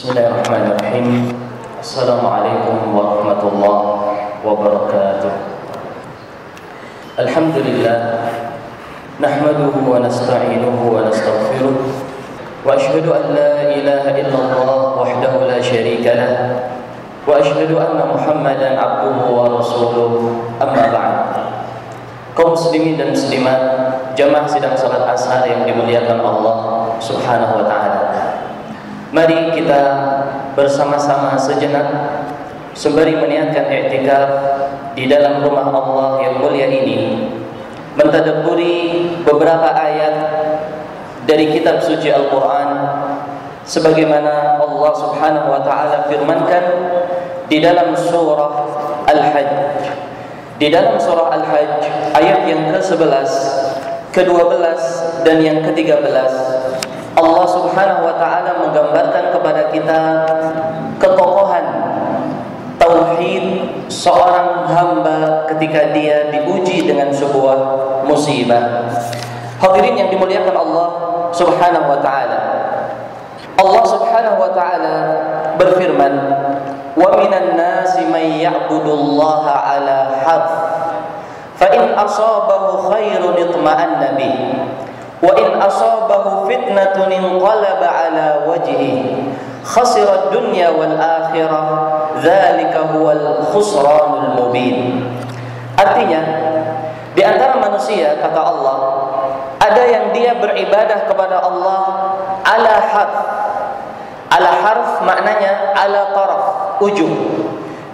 Bismillahirrahmanirrahim. Assalamualaikum warahmatullahi wabarakatuh. Alhamdulillah nahmaduhu wa nasta'inuhu wa nastaghfiruh wa ashhadu an la ilaha illallah wahdahu la syarika lah wa ashhadu anna Muhammadan abduhu wa rasuluh amma ba'd. Kaum muslimin dan muslimat, jamaah sidang salat asar yang dimuliakan Allah Subhanahu wa taala. Mari kita bersama-sama sejenak sembari meniatkan i'tikaf di dalam rumah Allah yang mulia ini. Mentadabburi beberapa ayat dari kitab suci Al-Qur'an sebagaimana Allah Subhanahu wa taala firmankan di dalam surah Al-Hajj. Di dalam surah Al-Hajj ayat yang ke-11, ke-12 dan yang ke-13 Allah Subhanahu wa taala menggambarkan kepada kita ketokohan tauhid seorang hamba ketika dia diuji dengan sebuah musibah. Hadirin yang dimuliakan Allah Subhanahu wa taala. Allah Subhanahu wa taala berfirman, "Wa minan nasi may ya'budu Allah 'ala harf, fa in asabahu khairun itma'anna bih." Wa in asabahu fitnatun inqalaba ala wajhi khasira dunya wal akhirah dzalika huwal khusranul mubin. Artinya di antara manusia kata Allah ada yang dia beribadah kepada Allah ala harf. Ala harf maknanya ala taraf, ujung.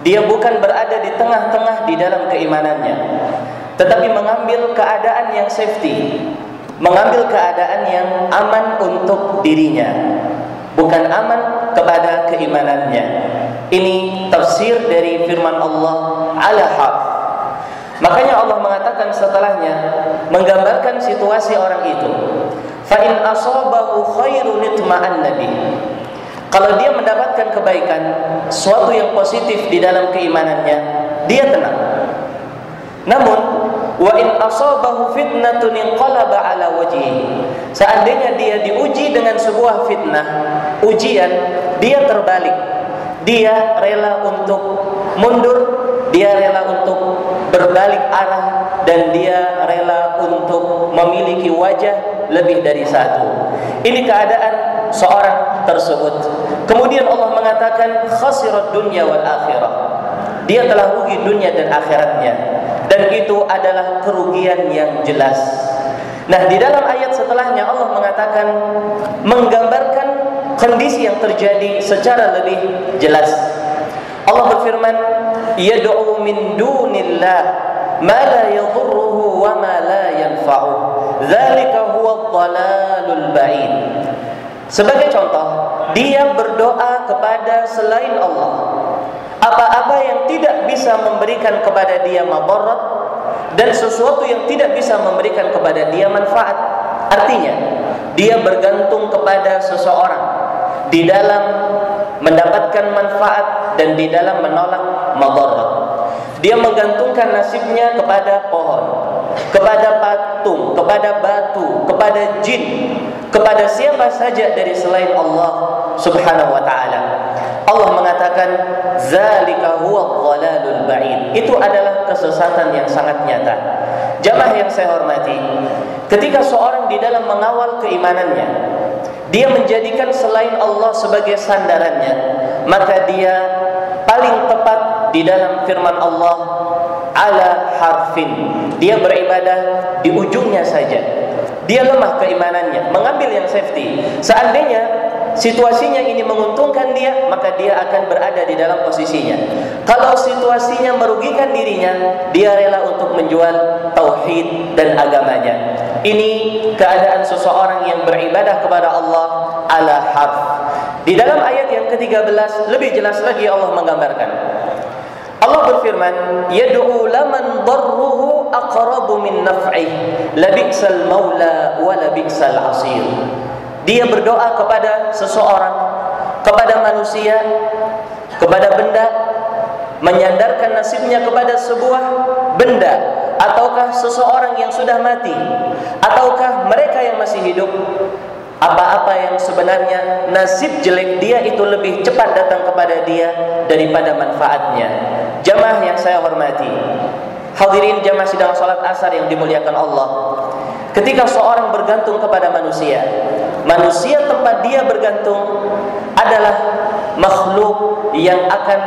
Dia bukan berada di tengah-tengah di dalam keimanannya, tetapi mengambil keadaan yang safety, mengambil keadaan yang aman untuk dirinya, bukan aman kepada keimanannya. Ini tafsir dari firman Allah ala harf. Makanya Allah mengatakan setelahnya menggambarkan situasi orang itu. Fa in asabahu khairun itma'anna Kalau dia mendapatkan kebaikan, suatu yang positif di dalam keimanannya, dia tenang. Namun, wa in asabahu fitnatun inqalaba ala wajhihi. Seandainya dia diuji dengan sebuah fitnah, ujian, dia terbalik. Dia rela untuk mundur, dia rela untuk berbalik arah dan dia rela untuk memiliki wajah lebih dari satu. Ini keadaan seorang tersebut. Kemudian Allah mengatakan khasirat dunya wal akhirah. Dia telah rugi dunia dan akhiratnya. Dan itu adalah kerugian yang jelas. Nah, di dalam ayat setelahnya Allah mengatakan menggambarkan kondisi yang terjadi secara lebih jelas. Allah berfirman, "Yad'u min dunillah ma la yadhurruhu wa ma la yanfa'uh. Dzalika huwa dhalalul ba'id." Sebagai contoh, dia berdoa kepada selain Allah. Apa-apa yang tidak bisa memberikan kepada dia madarat dan sesuatu yang tidak bisa memberikan kepada dia manfaat. Artinya, dia bergantung kepada seseorang di dalam mendapatkan manfaat dan di dalam menolak madarat. Dia menggantungkan nasibnya kepada pohon, kepada patung, kepada batu, kepada jin, kepada siapa saja dari selain Allah Subhanahu wa taala. Allah mengatakan zalika huwa dhalalul ba'id. Itu adalah kesesatan yang sangat nyata. Jamaah yang saya hormati, ketika seorang di dalam mengawal keimanannya, dia menjadikan selain Allah sebagai sandarannya, maka dia paling tepat di dalam firman Allah ala harfin. Dia beribadah di ujungnya saja. Dia lemah keimanannya, mengambil yang safety. Seandainya situasinya ini menguntungkan dia, maka dia akan berada di dalam posisinya. Kalau situasinya merugikan dirinya, dia rela untuk menjual tauhid dan agamanya. Ini keadaan seseorang yang beribadah kepada Allah ala harf. Di dalam ayat yang ke-13 lebih jelas lagi Allah menggambarkan. Allah berfirman, "Yad'u laman darruhu aqrabu min naf'ih, maula wa 'asir." Dia berdoa kepada seseorang, kepada manusia, kepada benda, menyandarkan nasibnya kepada sebuah benda ataukah seseorang yang sudah mati ataukah mereka yang masih hidup apa-apa yang sebenarnya nasib jelek dia itu lebih cepat datang kepada dia daripada manfaatnya. Jamaah yang saya hormati, hadirin jamaah sidang salat asar yang dimuliakan Allah. Ketika seorang bergantung kepada manusia, manusia tempat dia bergantung adalah makhluk yang akan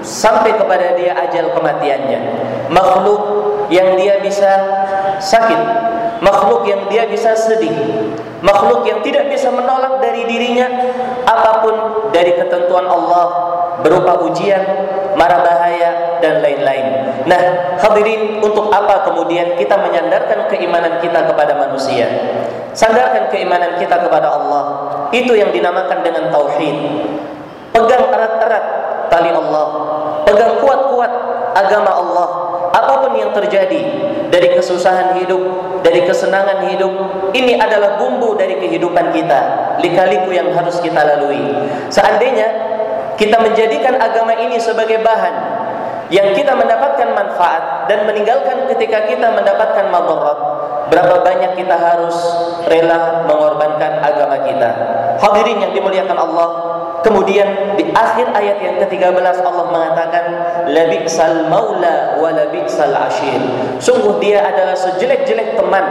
sampai kepada dia ajal kematiannya. Makhluk yang dia bisa sakit, makhluk yang dia bisa sedih, makhluk yang tidak bisa menolak dari dirinya apa pun dari ketentuan Allah berupa ujian, mara bahaya dan lain-lain. Nah, hadirin untuk apa kemudian kita menyandarkan keimanan kita kepada manusia? Sandarkan keimanan kita kepada Allah. Itu yang dinamakan dengan tauhid. Pegang erat-erat tali Allah. Pegang kuat-kuat agama Allah apa pun yang terjadi dari kesusahan hidup, dari kesenangan hidup, ini adalah bumbu dari kehidupan kita, lika-liku yang harus kita lalui. Seandainya kita menjadikan agama ini sebagai bahan yang kita mendapatkan manfaat dan meninggalkan ketika kita mendapatkan madarat, berapa banyak kita harus rela mengorbankan agama kita. Hadirin yang dimuliakan Allah, Kemudian di akhir ayat yang ke-13 Allah mengatakan labi'sal maula wa labi'sal ashir. Sungguh dia adalah sejelek-jelek teman,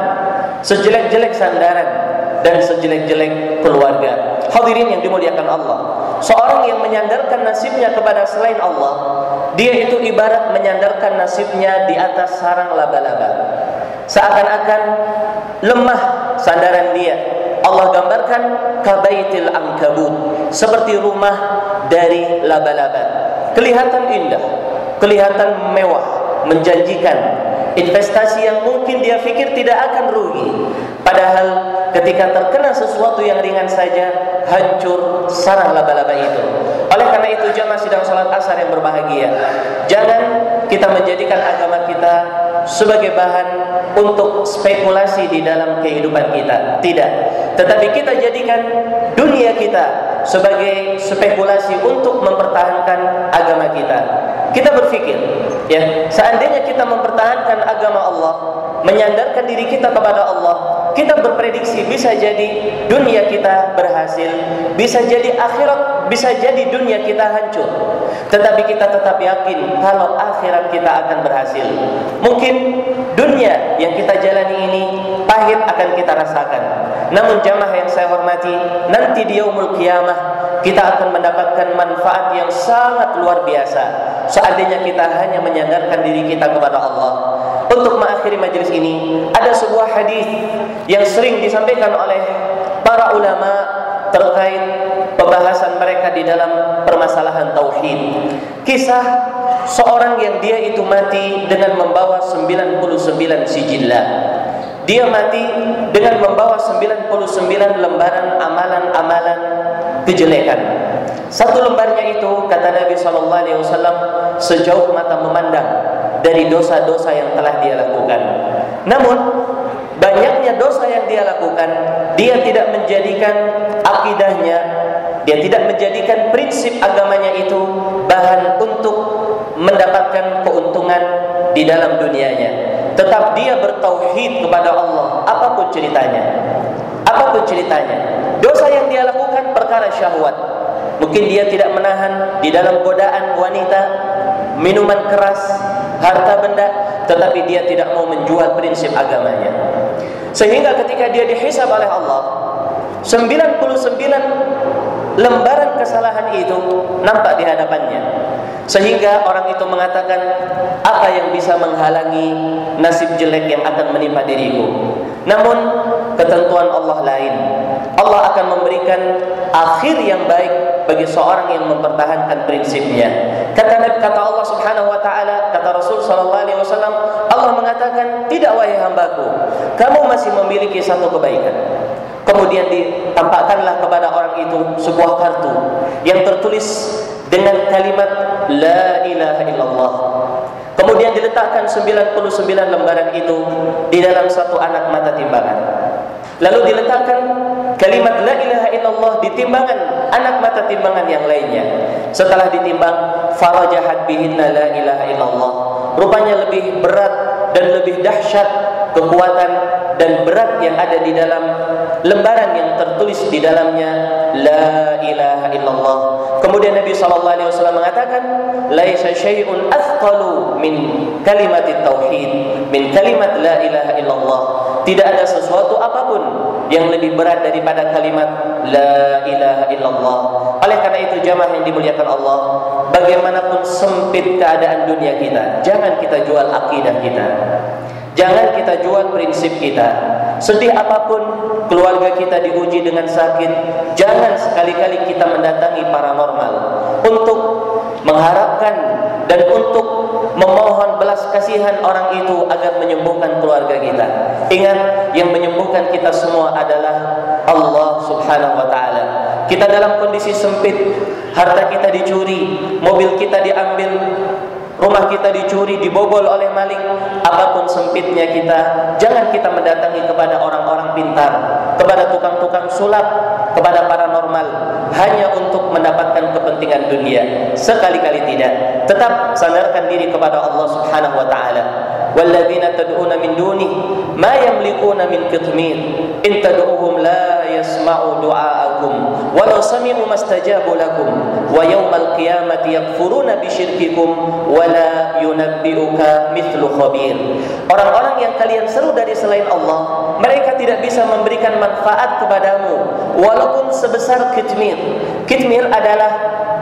sejelek-jelek sandaran dan sejelek-jelek keluarga. Hadirin yang dimuliakan Allah. Seorang yang menyandarkan nasibnya kepada selain Allah, dia itu ibarat menyandarkan nasibnya di atas sarang laba-laba. Seakan-akan lemah sandaran dia, Allah gambarkan kabaitil angkabut seperti rumah dari laba-laba. Kelihatan indah, kelihatan mewah, menjanjikan investasi yang mungkin dia pikir tidak akan rugi. Padahal ketika terkena sesuatu yang ringan saja hancur sarang laba-laba itu. Oleh karena itu jamaah sidang salat asar yang berbahagia, jangan kita menjadikan agama kita sebagai bahan untuk spekulasi di dalam kehidupan kita. Tidak. Tetapi kita jadikan dunia kita sebagai spekulasi untuk mempertahankan agama kita. Kita berpikir, ya, seandainya kita mempertahankan agama Allah, menyandarkan diri kita kepada Allah, kita berprediksi bisa jadi dunia kita berhasil, bisa jadi akhirat, bisa jadi dunia kita hancur. Tetapi kita tetap yakin kalau akhirat kita akan berhasil. Mungkin dunia yang kita jalani ini pahit akan kita rasakan. Namun jamaah yang saya hormati, nanti di yaumul kiamah kita akan mendapatkan manfaat yang sangat luar biasa seandainya kita hanya menyandarkan diri kita kepada Allah. Untuk mengakhiri majelis ini, ada sebuah hadis yang sering disampaikan oleh para ulama terkait pembahasan mereka di dalam permasalahan tauhid. Kisah seorang yang dia itu mati dengan membawa 99 sijillah. Dia mati dengan membawa 99 lembaran amalan-amalan kejelekan. Satu lembarnya itu kata Nabi sallallahu alaihi wasallam sejauh mata memandang dari dosa-dosa yang telah dia lakukan. Namun banyaknya dosa yang dia lakukan, dia tidak menjadikan akidahnya, dia tidak menjadikan prinsip agamanya itu bahan untuk mendapatkan keuntungan di dalam dunianya. Tetap dia bertauhid kepada Allah apa pun ceritanya. Apa pun ceritanya. Dosa yang dia lakukan perkara syahwat. Mungkin dia tidak menahan di dalam godaan wanita minuman keras harta benda tetapi dia tidak mau menjual prinsip agamanya sehingga ketika dia dihisab oleh Allah 99 lembaran kesalahan itu nampak di hadapannya sehingga orang itu mengatakan apa yang bisa menghalangi nasib jelek yang akan menimpa diriku. Namun ketentuan Allah lain. Allah akan memberikan akhir yang baik bagi seorang yang mempertahankan prinsipnya. Kata kata Allah Subhanahu wa taala, kata Rasul sallallahu alaihi wasallam, Allah mengatakan, "Tidak wahai hambaku, kamu masih memiliki satu kebaikan." Kemudian ditampakkanlah kepada orang itu sebuah kartu yang tertulis dengan kalimat la ilaha illallah. Kemudian diletakkan 99 lembaran itu di dalam satu anak mata timbangan. Lalu diletakkan kalimat la ilaha illallah di timbangan anak mata timbangan yang lainnya. Setelah ditimbang, farajahat bihinna la ilaha illallah. Rupanya lebih berat dan lebih dahsyat kekuatan dan berat yang ada di dalam lembaran yang tertulis di dalamnya la ilaha illallah. Kemudian Nabi wasallam mengatakan, "Laisa syai'un athqalu min kalimat tauhid, min kalimat la ilaha illallah." Tidak ada sesuatu apa pun yang lebih berat daripada kalimat la ilaha illallah. Oleh karena itu jamaah yang dimuliakan Allah, bagaimanapun sempit keadaan dunia kita, jangan kita jual akidah kita. Jangan kita jual prinsip kita. Sedih apa pun keluarga kita diuji dengan sakit, jangan sekali-kali kita mendatangi paranormal untuk mengharapkan dan untuk memohon belas kasihan orang itu agar menyembuhkan keluarga kita. Ingat, yang menyembuhkan kita semua adalah Allah Subhanahu wa taala. Kita dalam kondisi sempit, harta kita dicuri, mobil kita diambil, rumah kita dicuri, dibobol oleh maling, apa pun sempitnya kita, jangan kita mendatangi kepada orang-orang pintar, kepada tukang-tukang sulap, kepada paranormal hanya untuk mendapatkan kepentingan dunia. Sekali-kali tidak. Tetap sandarkan diri kepada Allah Subhanahu wa taala. Walladzina tad'una min ma yamlikuna min qitmir in tad'uhum la yasma'u du'aakum. Walau sami'u mastajabu lakum. Wa yawmal qiyamati yakfuruna bi syirkikum. Wa la yunabbi'uka mithlu khabir. Orang-orang yang kalian seru dari selain Allah mereka tidak bisa memberikan manfaat kepadamu walaupun sebesar kitmir kitmir adalah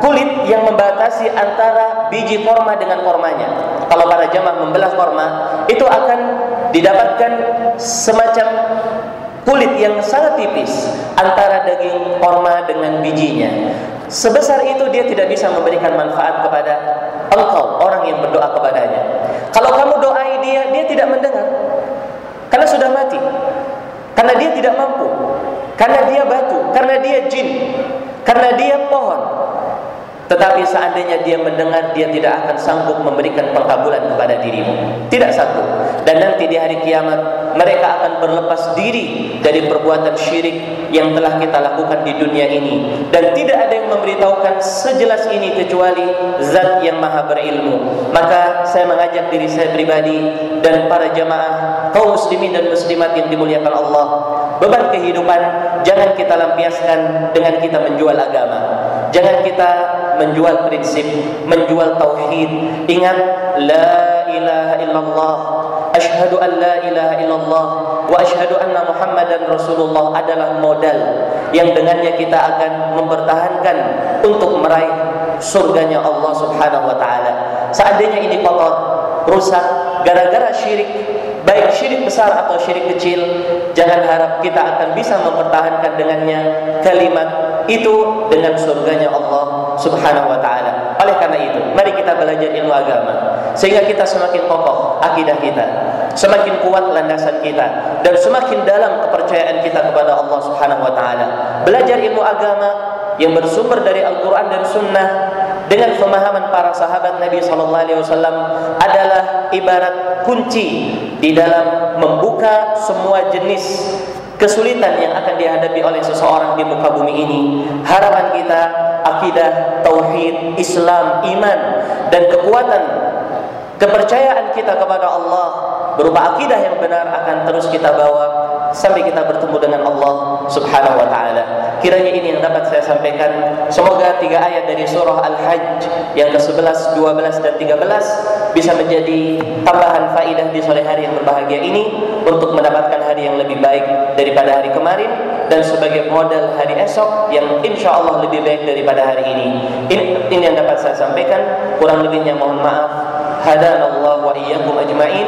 kulit yang membatasi antara biji korma dengan kormanya. Kalau para jamaah membelah korma, itu akan didapatkan semacam kulit yang sangat tipis antara daging korma dengan bijinya. Sebesar itu dia tidak bisa memberikan manfaat kepada engkau, orang yang berdoa kepadanya. Kalau kamu doai dia, dia tidak mendengar. Karena sudah mati. Karena dia tidak mampu. Karena dia batu, karena dia jin, karena dia pohon. Tetapi seandainya dia mendengar, dia tidak akan sanggup memberikan pengkabulan kepada dirimu. Tidak satu. Dan nanti di hari kiamat, mereka akan berlepas diri dari perbuatan syirik yang telah kita lakukan di dunia ini. Dan tidak ada yang memberitahukan sejelas ini kecuali zat yang maha berilmu. Maka saya mengajak diri saya pribadi dan para jamaah kaum muslimin dan muslimat yang dimuliakan Allah. Beban kehidupan jangan kita lampiaskan dengan kita menjual agama. Jangan kita menjual prinsip, menjual tauhid. Ingat la ilaha illallah. Ashhadu an la ilaha illallah wa ashhadu anna Muhammadan Rasulullah adalah modal yang dengannya kita akan mempertahankan untuk meraih surganya Allah Subhanahu wa taala. Seandainya ini kotor, rusak gara-gara syirik, baik syirik besar atau syirik kecil, jangan harap kita akan bisa mempertahankan dengannya kalimat itu dengan surganya Allah Subhanahu wa taala. Oleh karena itu, mari kita belajar ilmu agama sehingga kita semakin kokoh akidah kita, semakin kuat landasan kita dan semakin dalam kepercayaan kita kepada Allah Subhanahu wa taala. Belajar ilmu agama yang bersumber dari Al-Qur'an dan Sunnah dengan pemahaman para sahabat Nabi sallallahu alaihi wasallam adalah ibarat kunci di dalam membuka semua jenis kesulitan yang akan dihadapi oleh seseorang di muka bumi ini. Harapan kita akidah, tauhid, Islam, iman dan kekuatan kepercayaan kita kepada Allah berupa akidah yang benar akan terus kita bawa sampai kita bertemu dengan Allah Subhanahu wa taala. Kiranya ini yang dapat saya sampaikan. Semoga tiga ayat dari surah Al-Hajj yang ke-11, 12 dan 13 bisa menjadi tambahan faidah di sore hari yang berbahagia ini untuk mendapatkan hari yang lebih baik daripada hari kemarin dan sebagai modal hari esok yang insya Allah lebih baik daripada hari ini. Ini, ini yang dapat saya sampaikan. Kurang lebihnya mohon maaf. Hadanallah wa iyyakum ajma'in.